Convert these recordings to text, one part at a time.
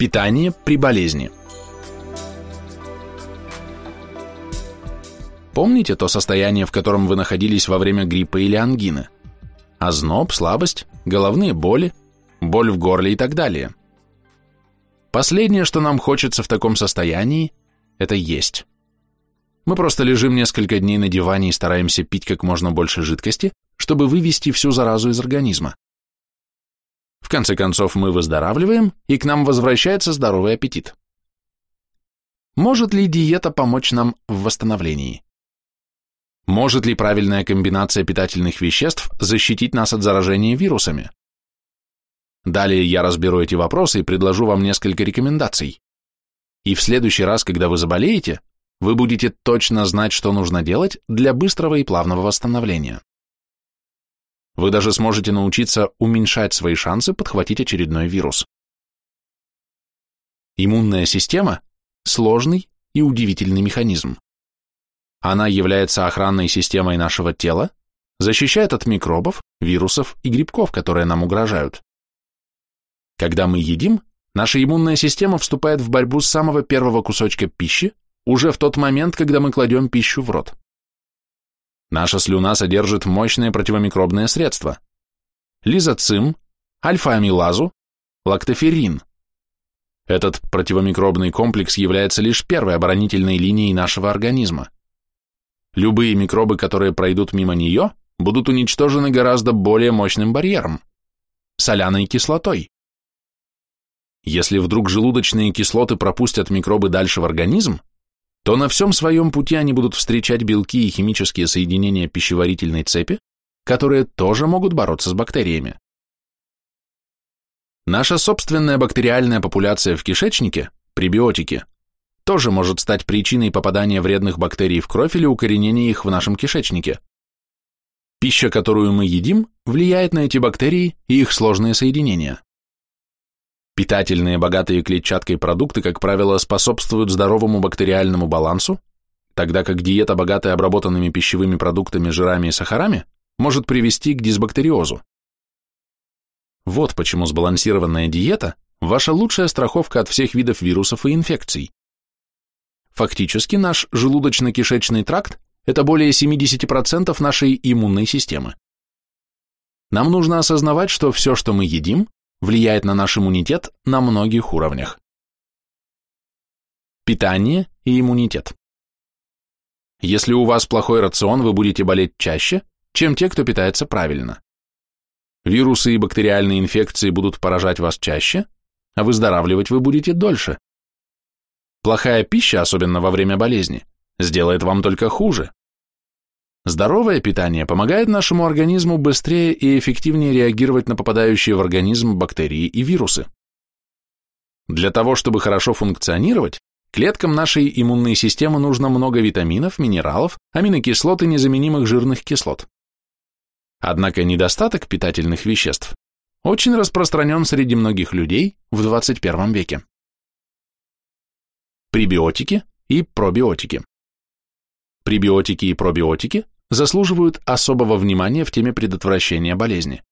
Питание при болезни. Помните то состояние, в котором вы находились во время гриппа или ангины? Озноб, слабость, головные боли, боль в горле и так далее. Последнее, что нам хочется в таком состоянии, это есть. Мы просто лежим несколько дней на диване и стараемся пить как можно больше жидкости, чтобы вывести всю заразу из организма. Конце концов, мы выздоравливаем, и к нам возвращается здоровый аппетит. Может ли диета помочь нам в восстановлении? Может ли правильная комбинация питательных веществ защитить нас от заражения вирусами? Далее я разберу эти вопросы и предложу вам несколько рекомендаций. И в следующий раз, когда вы заболеете, вы будете точно знать, что нужно делать для быстрого и плавного восстановления. Вы даже сможете научиться уменьшать свои шансы подхватить очередной вирус. Иммунная система – сложный и удивительный механизм. Она является охранной системой нашего тела, защищает от микробов, вирусов и грибков, которые нам угрожают. Когда мы едим, наша иммунная система вступает в борьбу с самого первого кусочка пищи, уже в тот момент, когда мы кладем пищу в рот. Наша слюна содержит мощные противомикробные средства. Лизоцим, альфа-амилазу, лактоферин. Этот противомикробный комплекс является лишь первой оборонительной линией нашего организма. Любые микробы, которые пройдут мимо нее, будут уничтожены гораздо более мощным барьером – соляной кислотой. Если вдруг желудочные кислоты пропустят микробы дальше в организм, то на всем своем пути они будут встречать белки и химические соединения пищеварительной цепи, которые тоже могут бороться с бактериями. Наша собственная бактериальная популяция в кишечнике, пребиотики, тоже может стать причиной попадания вредных бактерий в кровь или укоренения их в нашем кишечнике. Пища, которую мы едим, влияет на эти бактерии и их сложные соединения. Питательные, богатые клетчаткой продукты, как правило, способствуют здоровому бактериальному балансу, тогда как диета, богатая обработанными пищевыми продуктами, жирами и сахарами, может привести к дисбактериозу. Вот почему сбалансированная диета – ваша лучшая страховка от всех видов вирусов и инфекций. Фактически наш желудочно-кишечный тракт – это более 70% нашей иммунной системы. Нам нужно осознавать, что все, что мы едим, влияет на наш иммунитет на многих уровнях. Питание и иммунитет. Если у вас плохой рацион, вы будете болеть чаще, чем те, кто питается правильно. Вирусы и бактериальные инфекции будут поражать вас чаще, а выздоравливать вы будете дольше. Плохая пища, особенно во время болезни, сделает вам только хуже. Здоровое питание помогает нашему организму быстрее и эффективнее реагировать на попадающие в организм бактерии и вирусы. Для того, чтобы хорошо функционировать, клеткам нашей иммунной системы нужно много витаминов, минералов, аминокислот и незаменимых жирных кислот. Однако недостаток питательных веществ очень распространен среди многих людей в 21 веке. Пребиотики и пробиотики. Пребиотики и пробиотики заслуживают особого внимания в теме предотвращения болезни.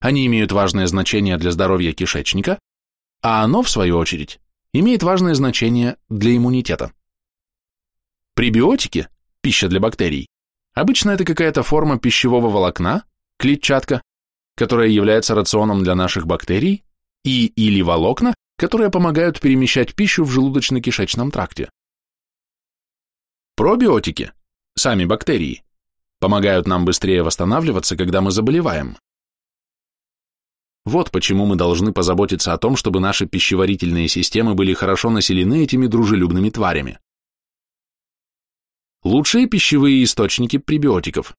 Они имеют важное значение для здоровья кишечника, а оно, в свою очередь, имеет важное значение для иммунитета. Пребиотики, пища для бактерий, обычно это какая-то форма пищевого волокна, клетчатка, которая является рационом для наших бактерий, и или волокна, которые помогают перемещать пищу в желудочно-кишечном тракте. Пробиотики, сами бактерии, помогают нам быстрее восстанавливаться, когда мы заболеваем. Вот почему мы должны позаботиться о том, чтобы наши пищеварительные системы были хорошо населены этими дружелюбными тварями. Лучшие пищевые источники пребиотиков.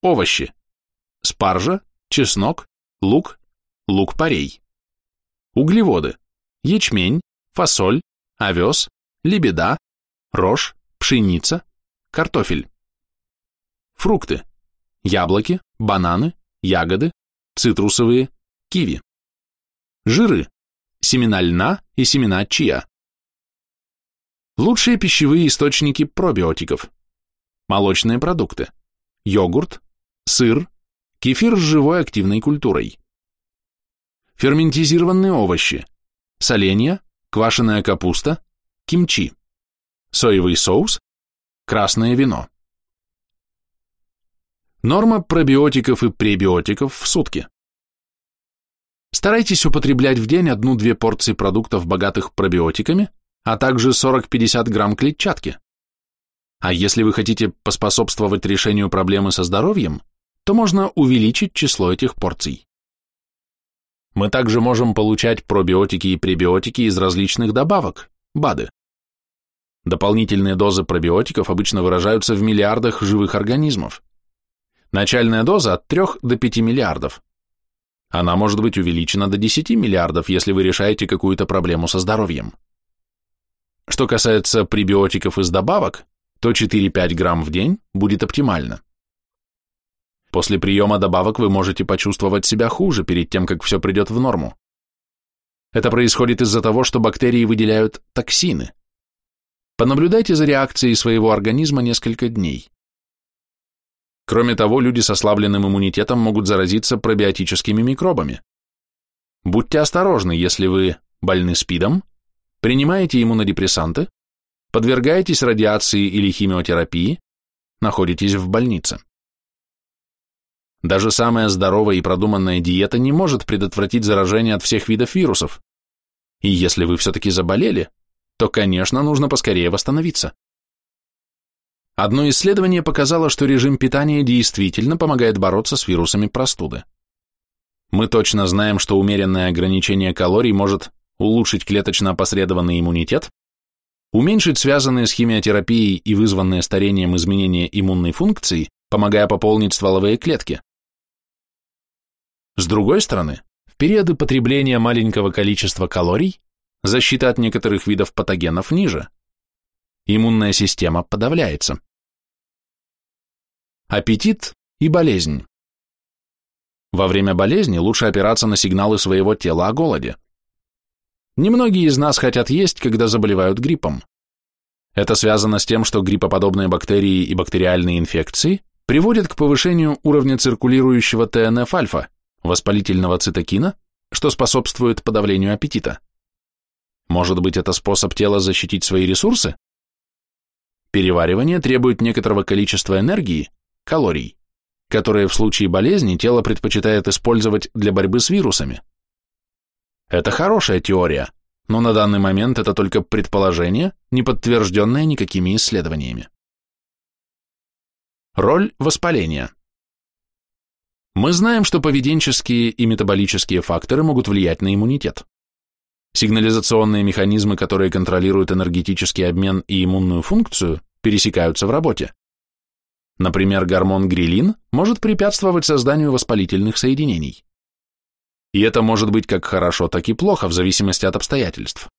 Овощи. Спаржа, чеснок, лук, лук-порей. Углеводы. Ячмень, фасоль, овес, лебеда, рожь, пшеница, картофель. Фрукты. Яблоки, бананы, ягоды, цитрусовые, киви. Жиры. Семена льна и семена чиа. Лучшие пищевые источники пробиотиков. Молочные продукты. Йогурт, сыр, кефир с живой активной культурой. Ферментизированные овощи. соленья, квашеная капуста, кимчи, соевый соус, красное вино. Норма пробиотиков и пребиотиков в сутки. Старайтесь употреблять в день одну-две порции продуктов, богатых пробиотиками, а также 40-50 грамм клетчатки. А если вы хотите поспособствовать решению проблемы со здоровьем, то можно увеличить число этих порций. Мы также можем получать пробиотики и пребиотики из различных добавок, БАДы. Дополнительные дозы пробиотиков обычно выражаются в миллиардах живых организмов. Начальная доза от 3 до 5 миллиардов. Она может быть увеличена до 10 миллиардов, если вы решаете какую-то проблему со здоровьем. Что касается пребиотиков из добавок, то 4-5 грамм в день будет оптимально. После приема добавок вы можете почувствовать себя хуже перед тем, как все придет в норму. Это происходит из-за того, что бактерии выделяют токсины. Понаблюдайте за реакцией своего организма несколько дней. Кроме того, люди с ослабленным иммунитетом могут заразиться пробиотическими микробами. Будьте осторожны, если вы больны СПИДом, принимаете иммунодепрессанты, подвергаетесь радиации или химиотерапии, находитесь в больнице. Даже самая здоровая и продуманная диета не может предотвратить заражение от всех видов вирусов. И если вы все-таки заболели, то, конечно, нужно поскорее восстановиться. Одно исследование показало, что режим питания действительно помогает бороться с вирусами простуды. Мы точно знаем, что умеренное ограничение калорий может улучшить клеточно-опосредованный иммунитет, уменьшить связанные с химиотерапией и вызванные старением изменения иммунной функции, помогая пополнить стволовые клетки. С другой стороны, в периоды потребления маленького количества калорий защита от некоторых видов патогенов ниже. Иммунная система подавляется. Аппетит и болезнь. Во время болезни лучше опираться на сигналы своего тела о голоде. Немногие из нас хотят есть, когда заболевают гриппом. Это связано с тем, что гриппоподобные бактерии и бактериальные инфекции приводят к повышению уровня циркулирующего ТНФ-альфа, воспалительного цитокина, что способствует подавлению аппетита. Может быть, это способ тела защитить свои ресурсы? Переваривание требует некоторого количества энергии, калорий, которые в случае болезни тело предпочитает использовать для борьбы с вирусами. Это хорошая теория, но на данный момент это только предположение, не подтвержденное никакими исследованиями. Роль воспаления. Мы знаем, что поведенческие и метаболические факторы могут влиять на иммунитет. Сигнализационные механизмы, которые контролируют энергетический обмен и иммунную функцию, пересекаются в работе. Например, гормон грилин может препятствовать созданию воспалительных соединений. И это может быть как хорошо, так и плохо, в зависимости от обстоятельств.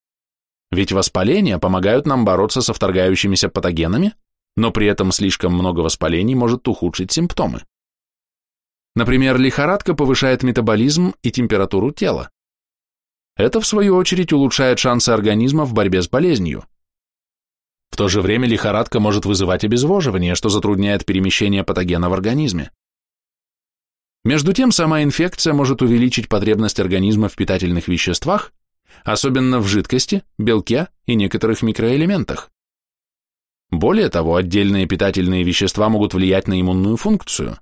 Ведь воспаления помогают нам бороться со вторгающимися патогенами, но при этом слишком много воспалений может ухудшить симптомы. Например, лихорадка повышает метаболизм и температуру тела. Это, в свою очередь, улучшает шансы организма в борьбе с болезнью. В то же время лихорадка может вызывать обезвоживание, что затрудняет перемещение патогена в организме. Между тем, сама инфекция может увеличить потребность организма в питательных веществах, особенно в жидкости, белке и некоторых микроэлементах. Более того, отдельные питательные вещества могут влиять на иммунную функцию.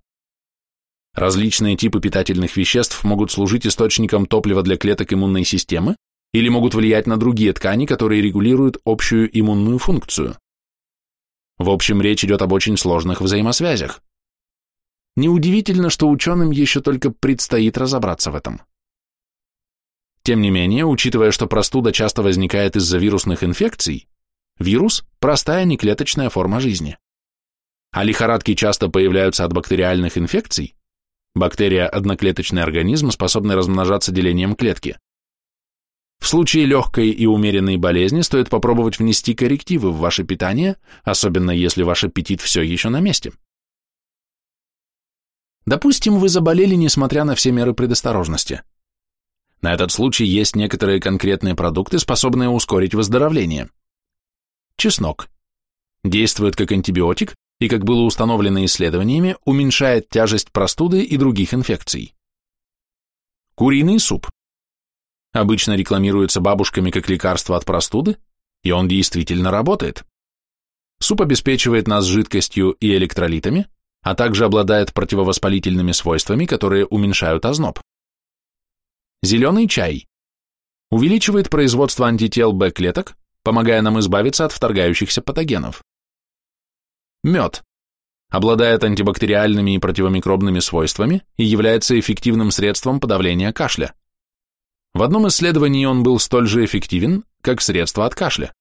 Различные типы питательных веществ могут служить источником топлива для клеток иммунной системы или могут влиять на другие ткани, которые регулируют общую иммунную функцию. В общем, речь идет об очень сложных взаимосвязях. Неудивительно, что ученым еще только предстоит разобраться в этом. Тем не менее, учитывая, что простуда часто возникает из-за вирусных инфекций, вирус – простая неклеточная форма жизни. А лихорадки часто появляются от бактериальных инфекций, бактерия – одноклеточный организм, способный размножаться делением клетки. В случае легкой и умеренной болезни стоит попробовать внести коррективы в ваше питание, особенно если ваш аппетит все еще на месте. Допустим, вы заболели, несмотря на все меры предосторожности. На этот случай есть некоторые конкретные продукты, способные ускорить выздоровление. Чеснок. Действует как антибиотик и, как было установлено исследованиями, уменьшает тяжесть простуды и других инфекций. Куриный суп. обычно рекламируется бабушками как лекарство от простуды, и он действительно работает. Суп обеспечивает нас жидкостью и электролитами, а также обладает противовоспалительными свойствами, которые уменьшают озноб. Зеленый чай увеличивает производство антител Б-клеток, помогая нам избавиться от вторгающихся патогенов. Мед обладает антибактериальными и противомикробными свойствами и является эффективным средством подавления кашля. В одном исследовании он был столь же эффективен, как средство от кашля.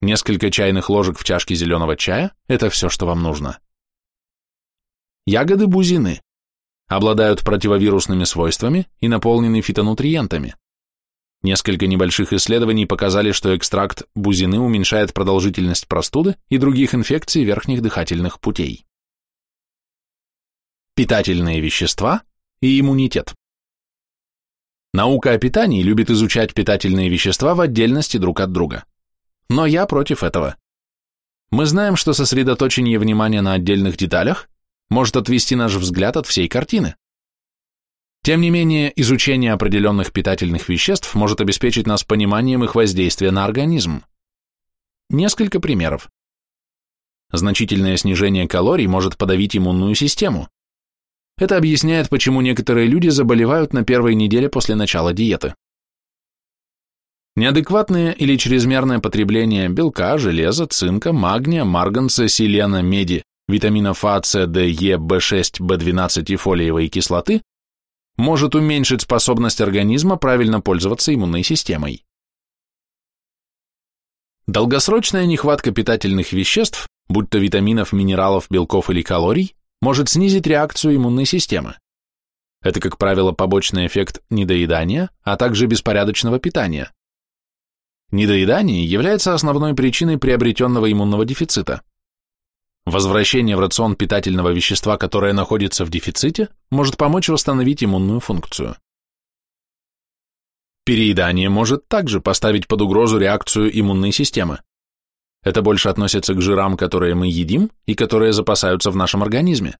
Несколько чайных ложек в чашке зеленого чая – это все, что вам нужно. Ягоды бузины обладают противовирусными свойствами и наполнены фитонутриентами. Несколько небольших исследований показали, что экстракт бузины уменьшает продолжительность простуды и других инфекций верхних дыхательных путей. Питательные вещества и иммунитет. Наука о питании любит изучать питательные вещества в отдельности друг от друга. Но я против этого. Мы знаем, что сосредоточение внимания на отдельных деталях может отвести наш взгляд от всей картины. Тем не менее, изучение определенных питательных веществ может обеспечить нас пониманием их воздействия на организм. Несколько примеров. Значительное снижение калорий может подавить иммунную систему. Это объясняет, почему некоторые люди заболевают на первой неделе после начала диеты. Неадекватное или чрезмерное потребление белка, железа, цинка, магния, марганца, селена, меди, витаминов А, С, Д, Е, В6, В12 и фолиевой кислоты может уменьшить способность организма правильно пользоваться иммунной системой. Долгосрочная нехватка питательных веществ, будь то витаминов, минералов, белков или калорий, может снизить реакцию иммунной системы. Это, как правило, побочный эффект недоедания, а также беспорядочного питания. Недоедание является основной причиной приобретенного иммунного дефицита. Возвращение в рацион питательного вещества, которое находится в дефиците, может помочь восстановить иммунную функцию. Переедание может также поставить под угрозу реакцию иммунной системы. Это больше относится к жирам, которые мы едим и которые запасаются в нашем организме.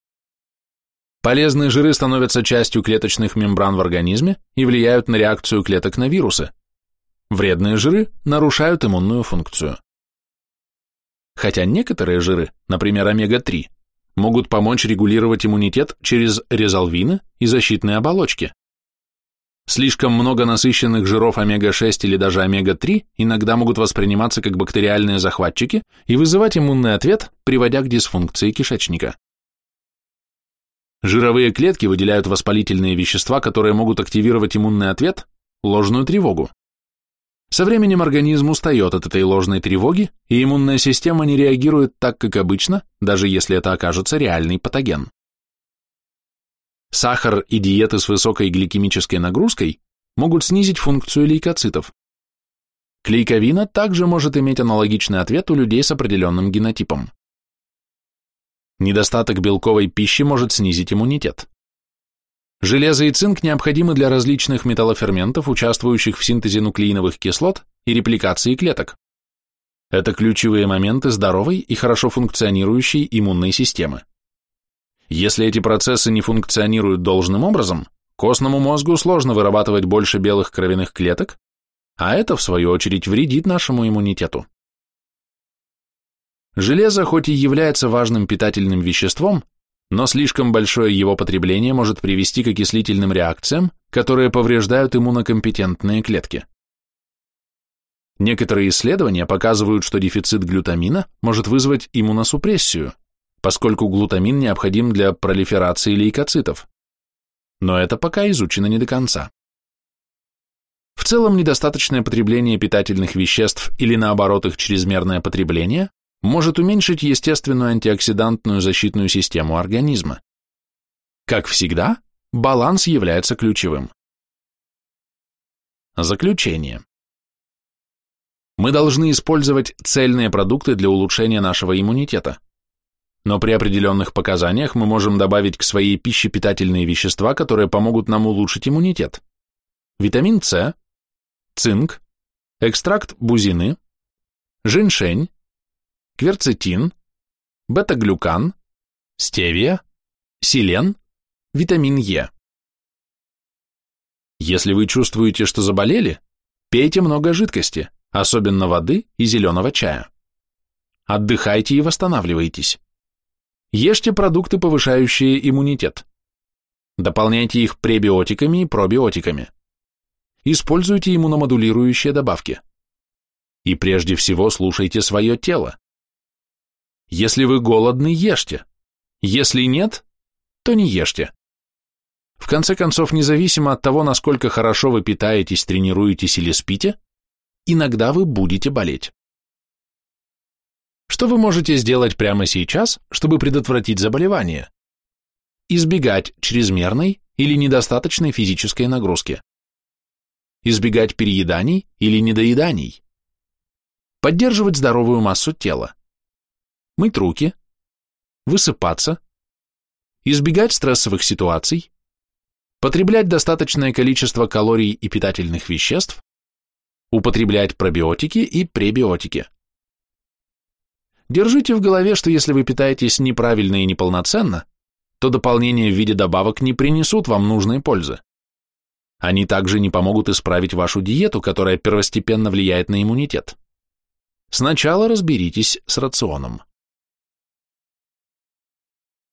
Полезные жиры становятся частью клеточных мембран в организме и влияют на реакцию клеток на вирусы. Вредные жиры нарушают иммунную функцию. Хотя некоторые жиры, например, омега-3, могут помочь регулировать иммунитет через резолвины и защитные оболочки. Слишком много насыщенных жиров омега-6 или даже омега-3 иногда могут восприниматься как бактериальные захватчики и вызывать иммунный ответ, приводя к дисфункции кишечника. Жировые клетки выделяют воспалительные вещества, которые могут активировать иммунный ответ, ложную тревогу. Со временем организм устает от этой ложной тревоги, и иммунная система не реагирует так, как обычно, даже если это окажется реальный патоген. Сахар и диеты с высокой гликемической нагрузкой могут снизить функцию лейкоцитов. Клейковина также может иметь аналогичный ответ у людей с определенным генотипом. Недостаток белковой пищи может снизить иммунитет. Железо и цинк необходимы для различных металлоферментов, участвующих в синтезе нуклеиновых кислот и репликации клеток. Это ключевые моменты здоровой и хорошо функционирующей иммунной системы. Если эти процессы не функционируют должным образом, костному мозгу сложно вырабатывать больше белых кровяных клеток, а это, в свою очередь, вредит нашему иммунитету. Железо хоть и является важным питательным веществом, но слишком большое его потребление может привести к окислительным реакциям, которые повреждают иммунокомпетентные клетки. Некоторые исследования показывают, что дефицит глютамина может вызвать иммуносупрессию, поскольку глутамин необходим для пролиферации лейкоцитов. Но это пока изучено не до конца. В целом, недостаточное потребление питательных веществ или наоборот их чрезмерное потребление может уменьшить естественную антиоксидантную защитную систему организма. Как всегда, баланс является ключевым. Заключение. Мы должны использовать цельные продукты для улучшения нашего иммунитета но при определенных показаниях мы можем добавить к своей пище питательные вещества, которые помогут нам улучшить иммунитет. Витамин С, цинк, экстракт бузины, женьшень, кверцетин, бета-глюкан, стевия, селен, витамин Е. Если вы чувствуете, что заболели, пейте много жидкости, особенно воды и зеленого чая. Отдыхайте и восстанавливайтесь. Ешьте продукты, повышающие иммунитет. Дополняйте их пребиотиками и пробиотиками. Используйте иммуномодулирующие добавки. И прежде всего слушайте свое тело. Если вы голодны, ешьте. Если нет, то не ешьте. В конце концов, независимо от того, насколько хорошо вы питаетесь, тренируетесь или спите, иногда вы будете болеть. Что вы можете сделать прямо сейчас, чтобы предотвратить заболевание? Избегать чрезмерной или недостаточной физической нагрузки. Избегать перееданий или недоеданий. Поддерживать здоровую массу тела. Мыть руки. Высыпаться. Избегать стрессовых ситуаций. Потреблять достаточное количество калорий и питательных веществ. Употреблять пробиотики и пребиотики. Держите в голове, что если вы питаетесь неправильно и неполноценно, то дополнения в виде добавок не принесут вам нужной пользы. Они также не помогут исправить вашу диету, которая первостепенно влияет на иммунитет. Сначала разберитесь с рационом.